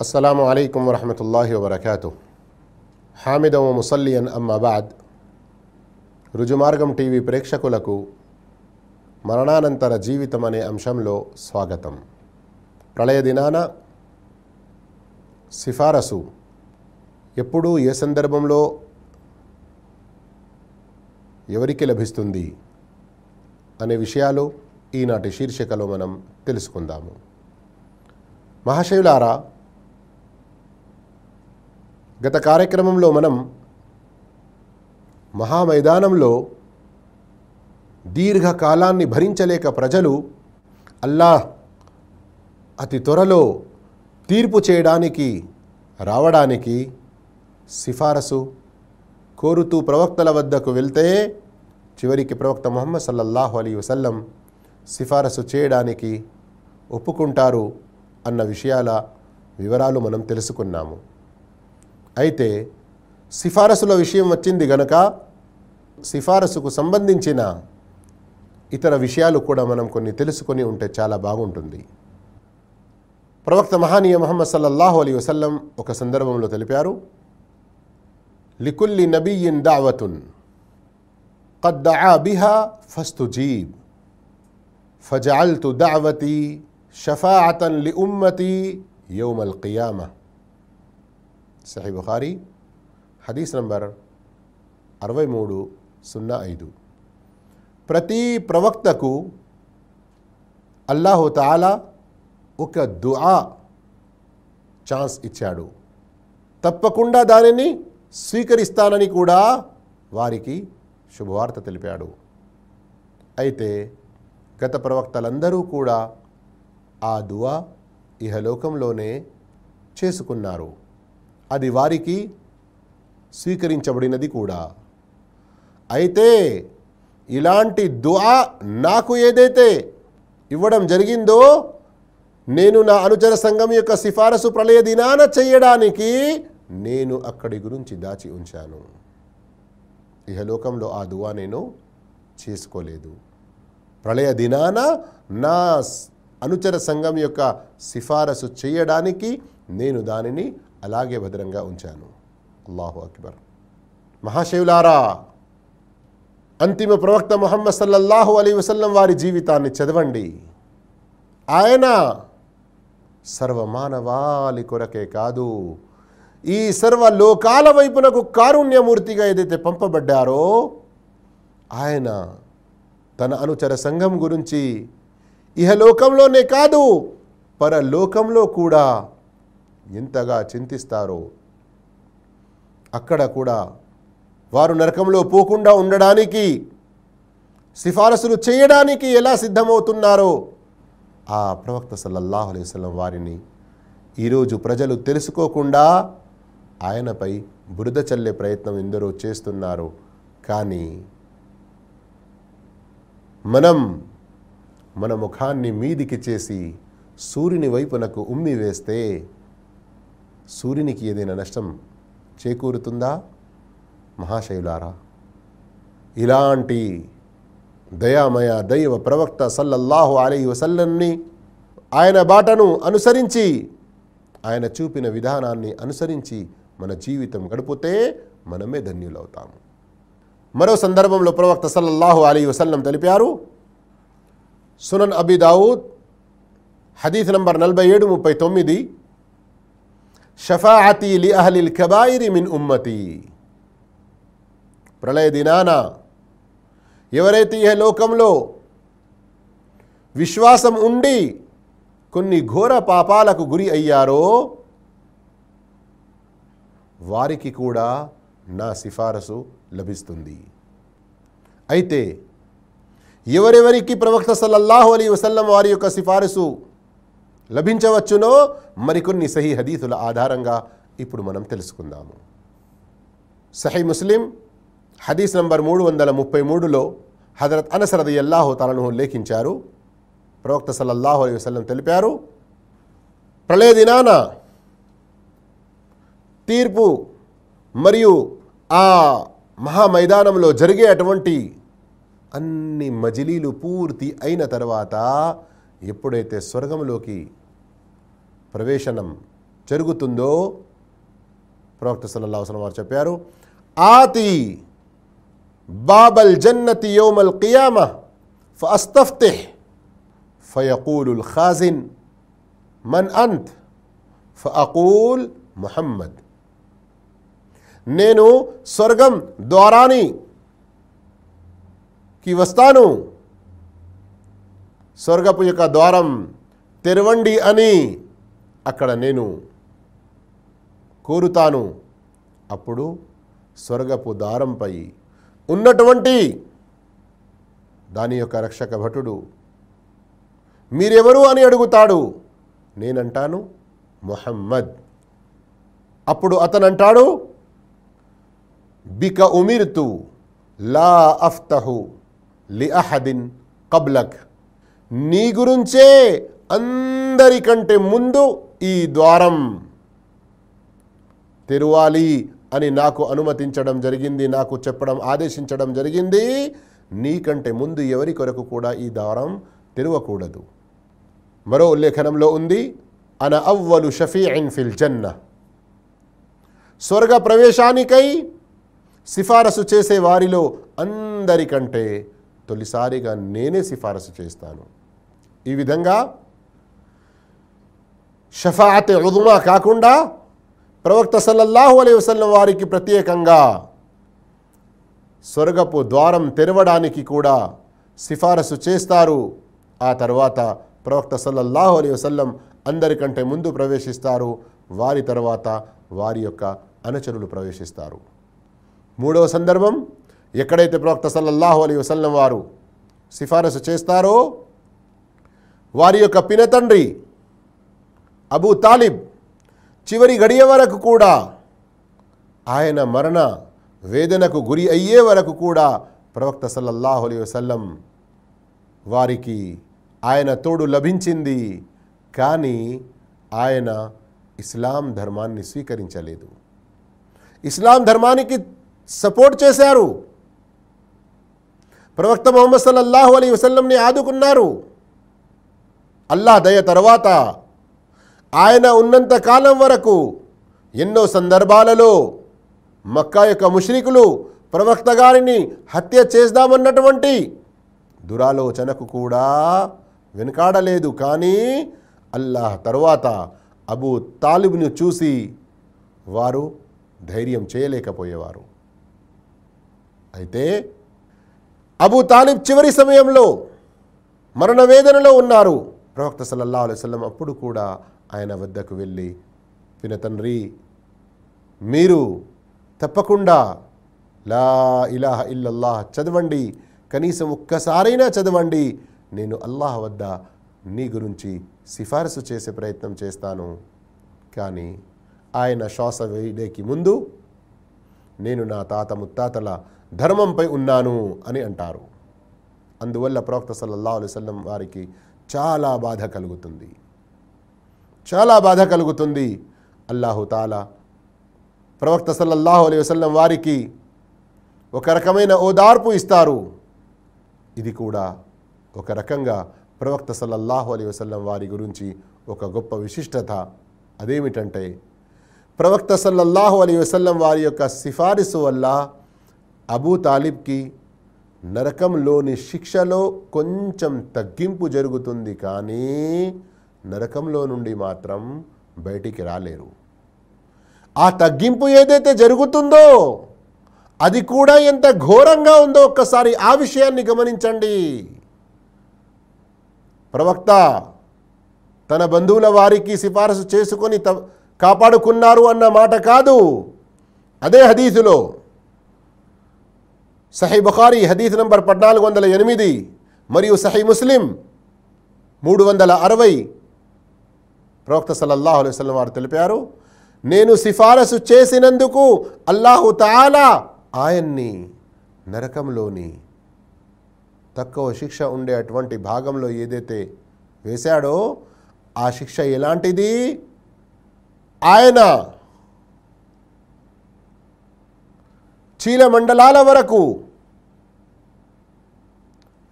అస్సలం అయికం వరహమతుల్లాహి వబర్కాతు హామిదం ముసల్లియన్ అమ్మాబాద్ రుజుమార్గం టీవీ ప్రేక్షకులకు మరణానంతర జీవితం అనే అంశంలో స్వాగతం. ప్రళయ దినాన సిఫారసు ఎప్పుడు ఏ సందర్భంలో ఎవరికి లభిస్తుంది అనే విషయాలు ఈనాటి శీర్షికలో మనం తెలుసుకుందాము. మహాశయులారా గత కార్యక్రమంలో మనం మహామైదానంలో దీర్ఘకాలాన్ని భరించలేక ప్రజలు అల్లాహ్ అతి త్వరలో తీర్పు చేయడానికి రావడానికి సిఫారసు కోరుతూ ప్రవక్తల వద్దకు వెళ్తే చివరికి ప్రవక్త ముహమ్మద్ సల్లల్లాహు అలీ వసల్లం సిఫారసు చేయడానికి ఒప్పుకుంటారు అన్న విషయాల వివరాలు మనం తెలుసుకున్నాము. అయితే సిఫారసుల విషయం వచ్చింది గనక సిఫారసుకు సంబంధించిన ఇతర విషయాలు కూడా మనం కొన్ని తెలుసుకొని ఉంటే చాలా బాగుంటుంది. ప్రవక్త మహానీయ మహమ్మద్ సల్లల్లాహు అలీ వసల్లం ఒక సందర్భంలో తెలిపారు లికుల్లి నబీయిన్ దావతున్ బిహా ఫస్తుజీబ్ ఫజాల్తు దావతి షఫాఅతన్ లి ఉమ్మతి యౌమల్ qiyaమah సహీ బుఖారీ హదీస్ నంబర్ అరవై మూడు సున్నా ఐదు. ప్రతి ప్రవక్తకు అల్లాహుతాలా ఒక దుఆ ఛాన్స్ ఇచ్చాడు. తప్పకుండా దానిని స్వీకరిస్తానని కూడా వారికి శుభవార్త తెలిపాడు. అయితే గత ప్రవక్తలందరూ కూడా ఆ దువా ఇహలోకంలోనే చేసుకున్నారు. అది వారికి స్వీకరించబడినది కూడా. అయితే ఇలాంటి దుఆ నాకు ఏదైతే ఇవ్వడం జరిగిందో నేను నా అనుచర సంఘం యొక్క సిఫారసు ప్రళయ దినాన చేయడానికి నేను అక్కడి గురించి దాచి ఉంచాను. ఇహలోకంలో ఆ దువా నేను చేసుకోలేదు. ప్రళయ దినాన నా అనుచర సంఘం యొక్క సిఫారసు చేయడానికి నేను దానిని అలాగే భద్రంగా ఉంచాను. అల్లాహు అక్బర్. మహాశివులారా అంతిమ ప్రవక్త మొహమ్మద్ సల్లల్లాహు అలీ వసల్లం వారి జీవితాన్ని చదవండి. ఆయన సర్వమానవాళి కొరకే కాదు ఈ సర్వ లోకాల వైపునకు కారుణ్యమూర్తిగా ఏదైతే పంపబడ్డారో ఆయన తన అనుచర సంఘం గురించి ఇహలోకంలోనే కాదు పరలోకంలో కూడా ఎంతగా చింతిస్తారో అక్కడ కూడా వారు నరకంలో పోకుండా ఉండడానికి సిఫారసులు చేయడానికి ఎలా సిద్ధమవుతున్నారో ఆ ప్రవక్త సల్లల్లాహు అలైహి వారిని ఈరోజు ప్రజలు తెలుసుకోకుండా ఆయనపై బురద చల్లే ప్రయత్నం ఎందరో చేస్తున్నారు. కానీ మనం మన ముఖాన్ని మీదికి చేసి సూర్యుని వైపునకు ఉమ్మి వేస్తే సూర్యునికి ఏదైనా నష్టం చేకూరుతుందా? మహాశైలారా ఇలాంటి దయామయ దైవ ప్రవక్త సల్లల్లాహు అలీ వసల్లంని ఆయన బాటను అనుసరించి ఆయన చూపిన విధానాన్ని అనుసరించి మన జీవితం గడిపితే మనమే ధన్యులవుతాము. మరో సందర్భంలో ప్రవక్త సల్లల్లాహు అలీ వసల్లం తెలిపారు సునన్ అబీ దావుద్ హదీఫ్ నంబర్ నలభై ఏడు ముప్పై తొమ్మిది షఫాఅతి లి అహలిల్ కబాయిరి మిన్ ఉమ్మతి ప్రళయ దినాన ఎవరైతే ఈ లోకంలో విశ్వాసం ఉండి కొన్ని ఘోర పాపాలకు గురి అయ్యారో వారికి కూడా నా సిఫారసు లభిస్తుంది అయితే ఎవరెవరికి ప్రవక్త సల్లల్లాహు అలీ వసల్లం వారి యొక్క సిఫారసు లభించవచ్చునో? మరికొన్ని సహీ హదీతుల ఆధారంగా ఇప్పుడు మనం తెలుసుకుందాము. సహీ ముస్లిం హదీస్ నంబర్ మూడు వందల ముప్పై మూడులో హజరత్ అనసరది అల్లాహు తలను ఉల్లేఖించారు ప్రవక్త సల్లల్లాహు అలై వసలం తెలిపారు ప్రళయ దినాన తీర్పు మరియు ఆ మహామైదానంలో జరిగే అటువంటి అన్ని మజిలీలు పూర్తి అయిన తర్వాత ఎప్పుడైతే స్వర్గంలోకి ప్రవేశనం జరుగుతుందో ప్రవక్త సల్లల్లాహు అలైహి వారు చెప్పారు ఆతి బాబల్ జన్నతి యోమల్ కియామ ఫస్తఫ్తే ఫయకూలుల్ ఖాజిన్ మన్ అంత్ ఫఅకూల్ ముహమ్మద్. నేను స్వర్గం ద్వారాని కి వస్తాను స్వర్గపు యొక్క ద్వారం తెరవండి అని అక్కడ నేను కోరుతాను. అప్పుడు స్వర్గపు ద్వారంపై ఉన్నటువంటి దాని యొక్క రక్షక భటుడు మీరెవరు అని అడుగుతాడు? నేనంటాను మొహమ్మద్. అప్పుడు అతను అంటాడు బిక ఉమిర్తు లా అఫ్తహు లి అహదిన్ కబ్లక్. నీ గురించే అందరికంటే ముందు ఈ ద్వారం తెరవాలి అని నాకు అనుమతించడం జరిగింది నాకు చెప్పడం ఆదేశించడం జరిగింది. నీకంటే ముందు ఎవరి కొరకు కూడా ఈ ద్వారం తెరవకూడదు. మరో ఉల్లేఖనంలో ఉంది అన అవ్వలు షఫీఇన్ ఫిల్ జన్న. స్వర్గ ప్రవేశానికై సిఫారసు చేసే వారిలో అందరికంటే తొలిసారిగా నేనే సిఫారసు చేస్తాను. ఈ విధంగా షఫాత్ ఉదుమా కాకుండా ప్రవక్త సల్లల్లాహు అలై వసల్లం వారికి ప్రత్యేకంగా స్వర్గపు ద్వారం తెరవడానికి కూడా సిఫారసు చేస్తారు. ఆ తర్వాత ప్రవక్త సల్లల్లాహు అలై వసల్లం అందరికంటే ముందు ప్రవేశిస్తారు. వారి తర్వాత వారి యొక్క అనుచరులు ప్రవేశిస్తారు. మూడవ సందర్భం ఎక్కడైతే ప్రవక్త సల్లల్లాహు అలైహి వసల్లం వారు సిఫారసు చేస్తారో వారి యొక్క పినతండ్రి అబూ తాలిబ్ చివరి గడియ వరకు కూడా ఆయన మరణ వేదనకు గురి అయ్యే వరకు కూడా ప్రవక్త సల్లల్లాహు అలీ వసల్లం వారికి ఆయన తోడు లభించింది కానీ ఆయన ఇస్లాం ధర్మాన్ని స్వీకరించలేదు. ఇస్లాం ధర్మానికి సపోర్ట్ చేశారు. ప్రవక్త మొహమ్మద్ సల్లల్లాహు అలీ వసల్లంని ఆదుకున్నారు. అల్లా దయ తర్వాత ఆయన ఉన్నంత కాలం వరకు ఎన్నో సందర్భాలలో మక్కా యొక్క ముష్రికులు ప్రవక్త గారిని హత్య చేద్దామన్నటువంటి దురాలోచనకు కూడా వెనుకాడలేదు. కానీ అల్లాహ్ తర్వాత అబూ తాలిబ్ను చూసి వారు ధైర్యం చేయలేకపోయేవారు. అయితే అబూ తాలిబ్ చివరి సమయంలో మరణ వేదనలో ఉన్నారు. ప్రవక్త సల్లల్లా అలైవల్లం అప్పుడు కూడా ఆయన వద్దకు వెళ్ళి పినతండ్రి మీరు తప్పకుండా లా ఇలాహ ఇల్లల్లాహ్ చదవండి కనీసం ఒక్కసారైనా చదవండి నేను అల్లాహ్ వద్ద నీ గురించి సిఫారసు చేసే ప్రయత్నం చేస్తాను. కానీ ఆయన శ్వాస వేయడానికి ముందు నేను నా తాత ముత్తాతల ధర్మంపై ఉన్నాను అని అంటారు. అందువల్ల ప్రవక్త సల్లల్లా అలైవల్లం వారికి చాలా బాధ కలుగుతుంది. చాలా బాధ కలుగుతుంది. అల్లాహు తాలా ప్రవక్త సల్లల్లాహు అలై వసల్లం వారికి ఒక రకమైన ఓదార్పు ఇస్తారు. ఇది కూడా ఒక రకంగా ప్రవక్త సల్లల్లాహు అలై వసల్లం వారి గురించి ఒక గొప్ప విశిష్టత. అదేమిటంటే ప్రవక్త సల్లల్లాహు అలై వసల్లం వారి యొక్క సిఫారిసు వల్ల అబూ తాలిబ్కి నరకంలోని శిక్షలో కొంచెం తగ్గింపు జరుగుతుంది కానీ నరకంలో నుండి మాత్రం బయటికి రాలేరు. ఆ తగ్గింపు ఏదైతే జరుగుతుందో అది కూడా ఎంత ఘోరంగా ఉందో ఒక్కసారి ఆ విషయాన్ని గమనించండి. ప్రవక్త తన బంధువుల వారికి సిఫారసు చేసుకొని త కాపాడుకున్నారు అన్న మాట కాదు. అదే హదీసులో సహీ బుఖారీ హదీత్ నంబర్ పద్నాలుగు వందల ఎనిమిది మరియు సహీ ముస్లిం మూడు వందల అరవై. ప్రవక్త సల్లల్లాహు అలైహి వారు తెలిపారు నేను సిఫారసు చేసినందుకు అల్లాహు తాలా ఆయన్ని నరకంలోని తక్కువ శిక్ష ఉండే అటువంటి భాగంలో ఏదైతే వేశాడో ఆ శిక్ష ఎలాంటిది? ఆయన చీలమండలాల వరకు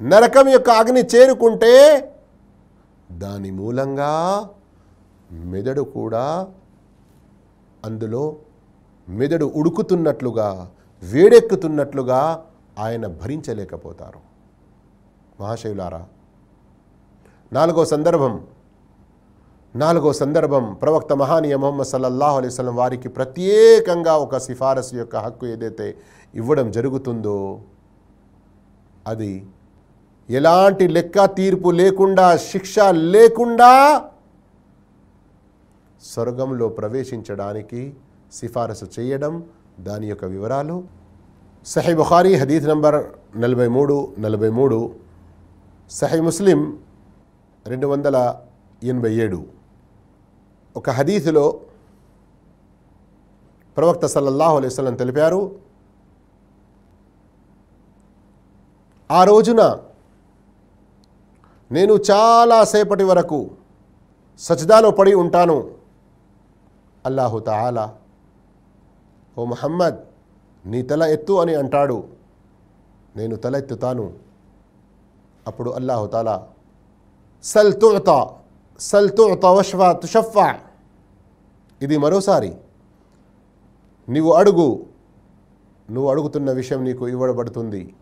నరకం యొక్క అగ్ని చేరుకుంటే దాని మూలంగా మెదడు కూడా అందులో మెదడు ఉడుకుతున్నట్లుగా వేడెక్కుతున్నట్లుగా ఆయన భరించలేకపోతారు. మహాశివులారా నాలుగో సందర్భం నాలుగో సందర్భం ప్రవక్త మహానీయ మొహమ్మద్ సల్లల్లాహు అలైహి వారికి ప్రత్యేకంగా ఒక సిఫారసు యొక్క హక్కు ఏదైతే ఇవ్వడం జరుగుతుందో అది ఎలాంటి లెక్క తీర్పు లేకుండా శిక్ష లేకుండా స్వర్గంలో ప్రవేశించడానికి సిఫారసు చేయడం దాని యొక్క వివరాలు. సహీ బుఖారీ హదీత్ నంబర్ నలభై మూడు నలభై మూడు. సహీ ముస్లిం రెండు వందల ఎనభై ఏడు. ఒక హదీసులో ప్రవక్త సల్లల్లాహు అలైహి తెలిపారు ఆ రోజున నేను చాలాసేపటి వరకు సజ్దాలో పడి ఉంటాను. అల్లాహు తాలా ఓ మహమ్మద్ నీ తల ఎత్తు అని అంటాడు. నేను తల ఎత్తుతాను. అప్పుడు అల్లాహు తాలా సల్ తుత సల్ తుత వష్వా తుషఫా ఇది మరోసారి. నీవు అడుగు. నువ్వు అడుగుతున్న విషయం నీకు ఇవ్వబడుతుంది.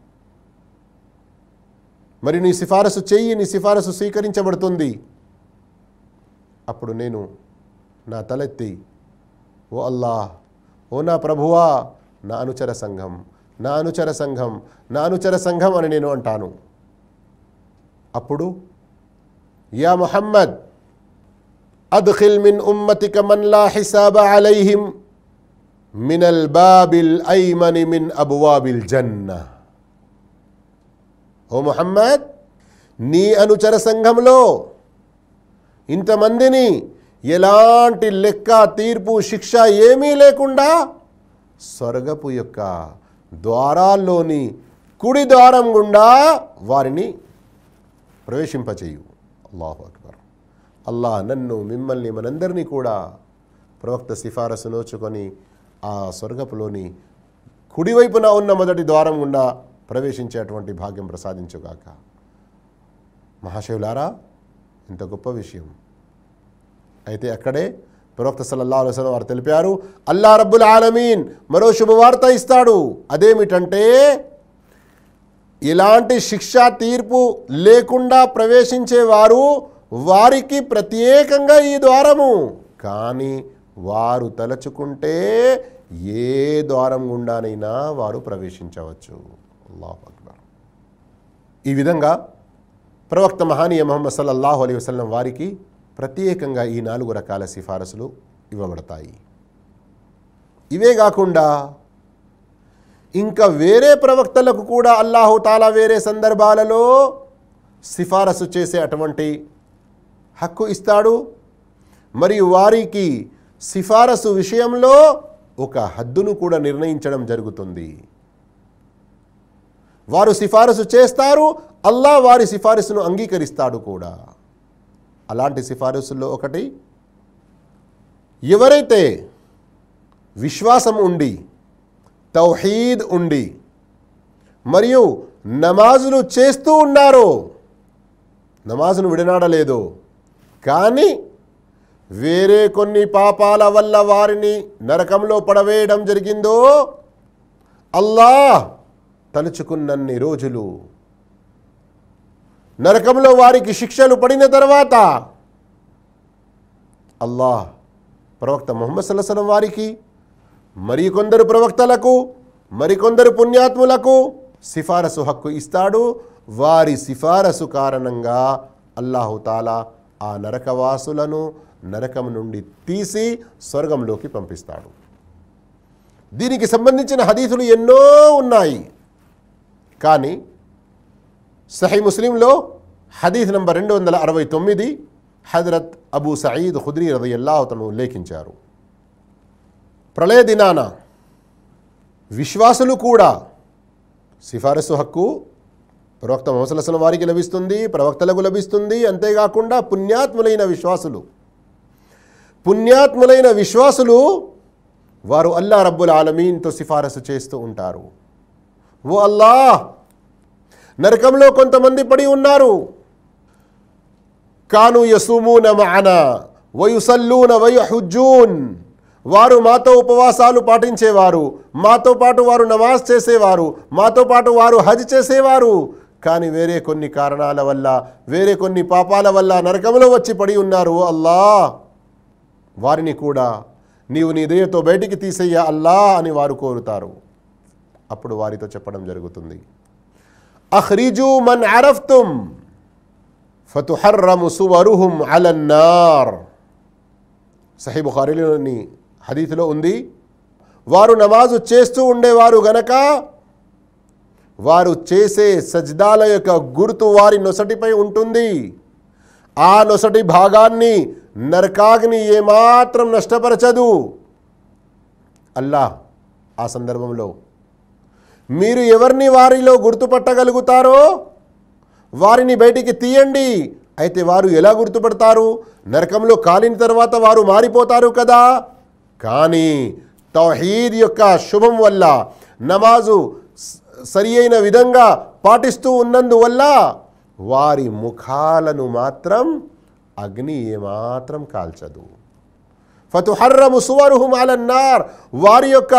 మరి నీ సిఫారసు చెయ్యి నీ సిఫారసు స్వీకరించబడుతుంది. అప్పుడు నేను నా తలెత్తి ఓ అల్లా ఓ నా ప్రభువా నా అనుచర సంఘం నా అనుచర సంఘం నా అనుచర సంఘం అని నేను అంటాను. అప్పుడు యా మొహమ్మద్! అద్ఖిల్ మిన్ ఉమ్మతిక మన్ లా హిసాబ అలైహిం మినల్ బాబిల్ ఐమని మిన్ అబువాబిల్ జన్నా ఓ మొహమ్మద్ నీ అనుచర సంఘంలో ఇంతమందిని ఎలాంటి లెక్క తీర్పు శిక్ష ఏమీ లేకుండా స్వర్గపు యొక్క ద్వారాల్లోని కుడి ద్వారం గుండా వారిని ప్రవేశింపచేయు అల్లాహు అల్లా నన్ను మిమ్మల్ని మనందరినీ కూడా ప్రవక్త సిఫారసు నోచుకొని ఆ స్వర్గపులోని కుడివైపున ఉన్న మొదటి ద్వారం గుండా ప్రవేశించేటువంటి భాగ్యం ప్రసాదించుగాక. మహాశివులారా ఇంత గొప్ప విషయం. అయితే అక్కడే ప్రవక్త సల్లల్లా అలైహి వారు తెలిపారు అల్లా రబ్బుల్ ఆలమీన్ మరో శుభవార్త ఇస్తాడు. అదేమిటంటే ఇలాంటి శిక్షా తీర్పు లేకుండా ప్రవేశించేవారు వారికి ప్రత్యేకంగా ఈ ద్వారము. కానీ వారు తలచుకుంటే ఏ ద్వారం గుండానైనా వారు ప్రవేశించవచ్చు. అల్లాహు అక్బర్. ఈ విధంగా ప్రవక్త మహానీయ మహమ్మద్ సల్లల్లాహు అలీ వసలం వారికి ప్రత్యేకంగా ఈ నాలుగు రకాల సిఫారసులు ఇవ్వబడతాయి. ఇవే కాకుండా ఇంకా వేరే ప్రవక్తలకు కూడా అల్లాహు తాలా వేరే సందర్భాలలో సిఫారసు చేసే అటువంటి హక్కు ఇస్తాడు. మరియు వారికి సిఫారసు విషయంలో ఒక హద్దును కూడా నిర్ణయించడం జరుగుతుంది. వారు సిఫారసు చేస్తారు. అల్లా వారి సిఫారసును అంగీకరిస్తాడు కూడా. అలాంటి సిఫారసుల్లో ఒకటి ఎవరైతే విశ్వాసం ఉండి తౌహీద్ ఉండి మరియు నమాజులు చేస్తూ ఉన్నారో నమాజును విడనాడలేదు కానీ వేరే కొన్ని పాపాల వల్ల వారిని నరకంలో పడవేయడం జరిగిందో అల్లా తలుచుకున్నన్ని రోజులు. నరకంలో వారికి శిక్షలు పడిన తర్వాత అల్లాహ్ ప్రవక్త ముహమ్మద్ సల్లాహం వారికి మరికొందరు ప్రవక్తలకు మరికొందరు పుణ్యాత్ములకు సిఫారసు హక్కు ఇస్తాడు. వారి సిఫారసు కారణంగా అల్లాహుతాలా ఆ నరకవాసులను నరకం నుండి తీసి స్వర్గంలోకి పంపిస్తాడు. దీనికి సంబంధించిన హదీసులు ఎన్నో ఉన్నాయి. కానీ సహీ ముస్లింలో హదీఫ్ నంబర్ రెండు వందల అరవై తొమ్మిది హజరత్ అబూ సయీద్ ఖుద్రీ రదయల్లాహతను ఉల్లేఖించారు ప్రళయ దినాన విశ్వాసులు కూడా సిఫారసు హక్కు ప్రవక్త మొహసలసల వారికి లభిస్తుంది ప్రవక్తలకు లభిస్తుంది. అంతేకాకుండా పుణ్యాత్ములైన విశ్వాసులు. పుణ్యాత్ములైన విశ్వాసులు వారు అల్లా రబ్బుల్ ఆలమీన్తో సిఫారసు చేస్తూ ఉంటారు. ఓ అల్లా నరకంలో కొంతమంది పడి ఉన్నారు. కాను యసూమూన మాన వయుసల్లూన వయహుజ్జూన్. వారు మాతో ఉపవాసాలు పాటించేవారు మాతో పాటు వారు నమాజ్ చేసేవారు మాతో పాటు వారు హజ్ చేసేవారు. కానీ వేరే కొన్ని కారణాల వల్ల వేరే కొన్ని పాపాల వల్ల నరకంలో వచ్చి పడి ఉన్నారు. అల్లా వారిని కూడా నీవు నీ దయతో బయటికి తీసేయ్యా అల్లా అని వారు కోరుతారు. అప్పుడు వారితో చెప్పడం జరుగుతుంది. అహ్రిజు మన్ అరఫ్తుం ఫతుహర్రము సువరుహుం అలన్నార్. సహీ బుఖారీలోని హదీతులో ఉంది వారు నమాజు చేస్తూ ఉండేవారు గనక వారు చేసే సజ్దాల యొక్క గుర్తు వారి నొసటిపై ఉంటుంది. ఆ నొసటి భాగాన్ని నరకాగ్ని ఏమాత్రం నష్టపరచదు. అల్లా ఆ సందర్భంలో మీరు ఎవరిని వారిలో గుర్తుపట్టగలుగుతారో వారిని బయటికి తీయండి. అయితే వారు ఎలా గుర్తుపడతారు? నరకంలో కాలిన తర్వాత వారు మారిపోతారు కదా. కానీ తౌహీద్ యొక్క శుభం వల్ల నమాజు సరి అయిన విధంగా పాటిస్తూ ఉన్నందువల్ల వారి ముఖాలను మాత్రం అగ్ని ఏమాత్రం కాల్చదు. ఫతుహర్రము సువరుహుం అలన్నార్. వారి యొక్క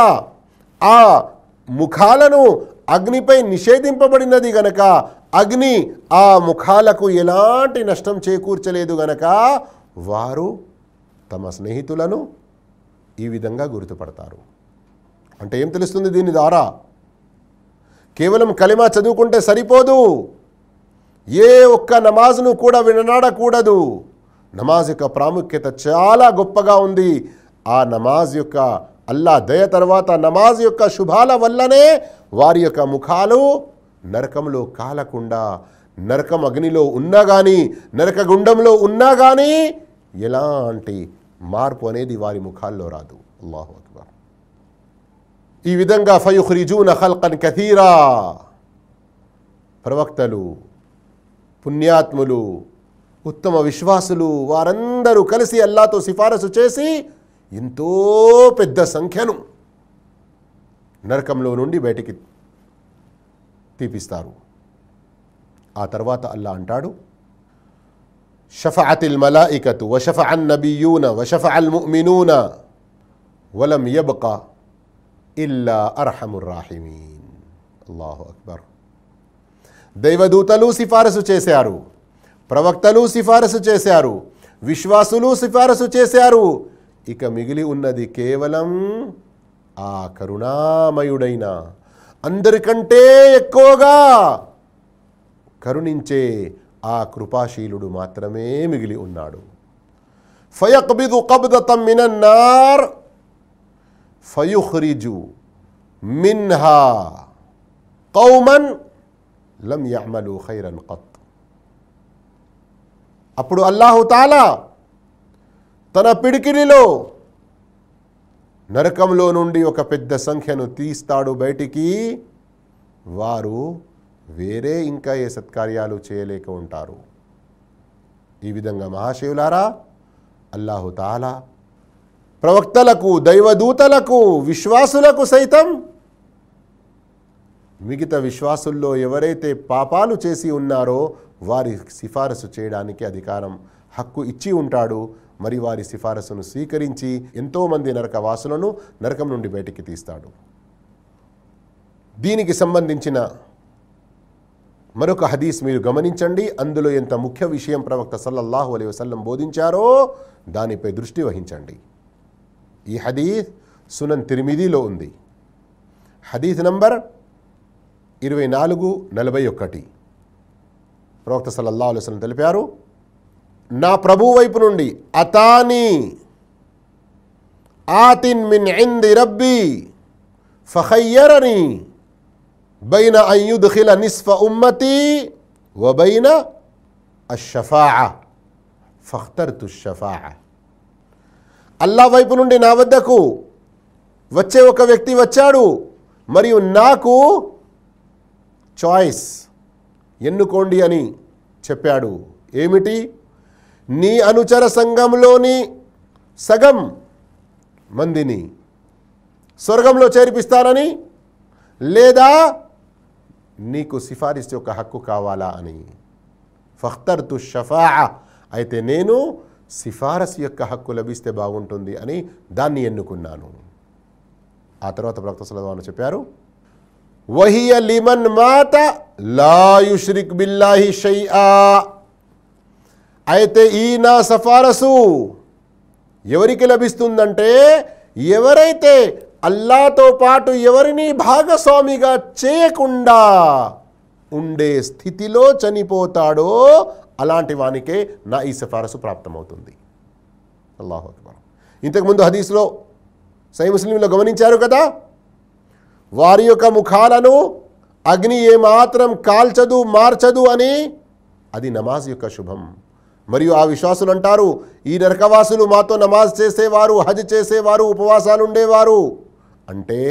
ఆ ముఖాలను అగ్నిపై నిషేధింపబడినది గనక అగ్ని ఆ ముఖాలకు ఎలాంటి నష్టం చేకూర్చలేదు గనక వారు తమ స్నేహితులను ఈ విధంగా గుర్తుపడతారు. అంటే ఏం తెలుస్తుంది దీని ద్వారా? కేవలం కలిమా చదువుకుంటే సరిపోదు. ఏ ఒక్క నమాజ్ను కూడా విననాడకూడదు. నమాజ్ యొక్క ప్రాముఖ్యత చాలా గొప్పగా ఉంది. ఆ నమాజ్ యొక్క అల్లా దయ తర్వాత నమాజ్ యొక్క శుభాల వల్లనే వారి యొక్క ముఖాలు నరకంలో కాలకుండా నరకం అగ్నిలో ఉన్నా కానీ నరక గుండంలో ఉన్నా కానీ ఎలాంటి మార్పు అనేది వారి ముఖాల్లో రాదు. అల్లాహు ఈ విధంగా ఫయుఖ్రిజూన ఖల్కన్ కథీరా. ప్రవక్తలు పుణ్యాత్ములు ఉత్తమ విశ్వాసులు వారందరూ కలిసి అల్లాతో సిఫారసు చేసి ఎంతో పెద్ద సంఖ్యను నరకంలో నుండి బయటికి తీపిస్తారు. ఆ తర్వాత అల్లా అంటాడు షఫఅతిల్ మలాయికతు వషఫఅన్ నబియూన వషఫఅల్ ముమినూన వలం యబకా ఇల్లా అర్హముర్రాహిమీన్ అల్లాహు అక్బర్ దైవదూతలు సిఫారసు చేశారు. ప్రవక్తలు సిఫారసు చేశారు. విశ్వాసులు సిఫారసు చేశారు. ఇక మిగిలి ఉన్నది కేవలం ఆ కరుణామయుడైన అందరికంటే ఎక్కువగా కరుణించే ఆ కృపాశీలుడు మాత్రమే మిగిలి ఉన్నాడు ఫయక్బిదు కబ్దతం మినన్నార్ ఫయుహ్రిజు మిన్హా కౌమన్ లం యమలు ఖైరన్ కత్ అప్పుడు అల్లాహుతాలా తన పిడికిలిలో నరకంలో నుండి ఒక పెద్ద సంఖ్యను తీస్తాడు బయటికి. వారు వేరే ఇంకా ఏ సత్కార్యాలు చేయలేక ఉంటారు. ఈ విధంగా మహాశివులారా అల్లాహుతాలా ప్రవక్తలకు దైవదూతలకు విశ్వాసులకు సైతం మిగతా విశ్వాసుల్లో ఎవరైతే పాపాలు చేసి ఉన్నారో వారి సిఫారసు చేయడానికి అధికారం హక్కు ఇచ్చి ఉంటాడు. మరి వారి సిఫారసును స్వీకరించి ఎంతోమంది నరకవాసులను నరకం నుండి బయటికి తీస్తాడు. దీనికి సంబంధించిన మరొక హదీస్ మీరు గమనించండి. అందులో ఎంత ముఖ్య విషయం ప్రవక్త సల్లల్లాహు అలైహి వసల్లం బోధించారో దానిపై దృష్టి వహించండి. ఈ హదీత్ సునన్ తిరిమిదిలో ఉంది. హదీత్ నంబర్ ఇరవై నాలుగు నలభై ఒకటి. ప్రవక్త సల్లల్లా అలైవలం తెలిపారు నా ప్రభు వైపు నుండి అతాని ఆతిన్ మిన్ ఇంది రబ్బి ఫహయ్యరని బైన అయ్యుద్ఖిల నిస్ఫ ఉమ్మతి వబైన అషఫా ఫఖ్తర్తు షఫా అల్లా వైపు నుండి నా వద్దకు వచ్చే ఒక వ్యక్తి వచ్చాడు. మరియు నాకు చాయిస్ ఎన్నుకోండి అని చెప్పాడు. ఏమిటి? నీ అనుచర సంఘంలోని సగం మందిని స్వర్గంలో చేర్పిస్తానని లేదా నీకు సిఫారిస్ యొక్క హక్కు కావాలా అని? ఫఖ్తర్తు షఫా అయితే నేను సిఫారసు యొక్క హక్కు లభిస్తే బాగుంటుంది అని దాన్ని ఎన్నుకున్నాను. ఆ తర్వాత ప్రక్త సలవాను చెప్పారు వహియ లిమన్ మాత లాయుష్రిక్ బిల్లాహి షైఆ. అయితే ఈ నా సఫారసు ఎవరికి లభిస్తుందంటే ఎవరైతే అల్లాతో పాటు ఎవరిని భాగస్వామిగా చేయకుండా ఉండే స్థితిలో చనిపోతాడో అలాంటి వానికే నా ఈ సిఫారసు ప్రాప్తమవుతుంది. అల్లాహు అక్బర్. ఇంతకుముందు హదీస్లో సై ముస్లింలో గమనించారు కదా? వారి యొక్క ముఖాలను అగ్ని ఏమాత్రం కాల్చదు మార్చదు అని అది నమాజ్ యొక్క శుభం. మరియు ఆ విశ్వాసులు అంటారు ఈ నరకవాసులు మాతో నమాజ్ చేసేవారు హజ్ చేసేవారు ఉపవాసాలు ఉండేవారు అంటే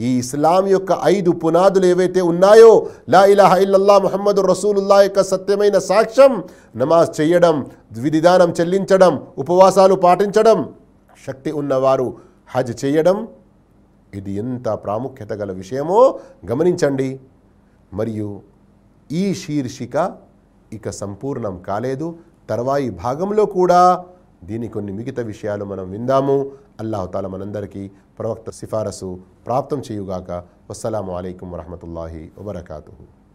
ఈ ఇస్లాం యొక్క ఐదు పునాదులు ఏవైతే ఉన్నాయో లా ఇలాహ ఇల్లల్లా ముహమ్మద్ రసూలుల్లా యొక్క సత్యమైన సాక్ష్యం నమాజ్ చేయడం విధిదానం చెల్లించడం ఉపవాసాలు పాటించడం శక్తి ఉన్నవారు హజ్ చేయడం ఇది ఎంత ప్రాముఖ్యత గల విషయమో గమనించండి. మరియు ఈ శీర్షిక ఇక సంపూర్ణం కాలేదు. తర్వాయి భాగంలో కూడా దీని కొన్ని మిగతా విషయాలు మనం విందాము. అల్లాహతాల మనందరికీ ప్రవక్త సిఫారసు ప్రాప్తం చేయుగాక. వస్సలాము అయికం వరహమతుల్లాహి వబర్కాతు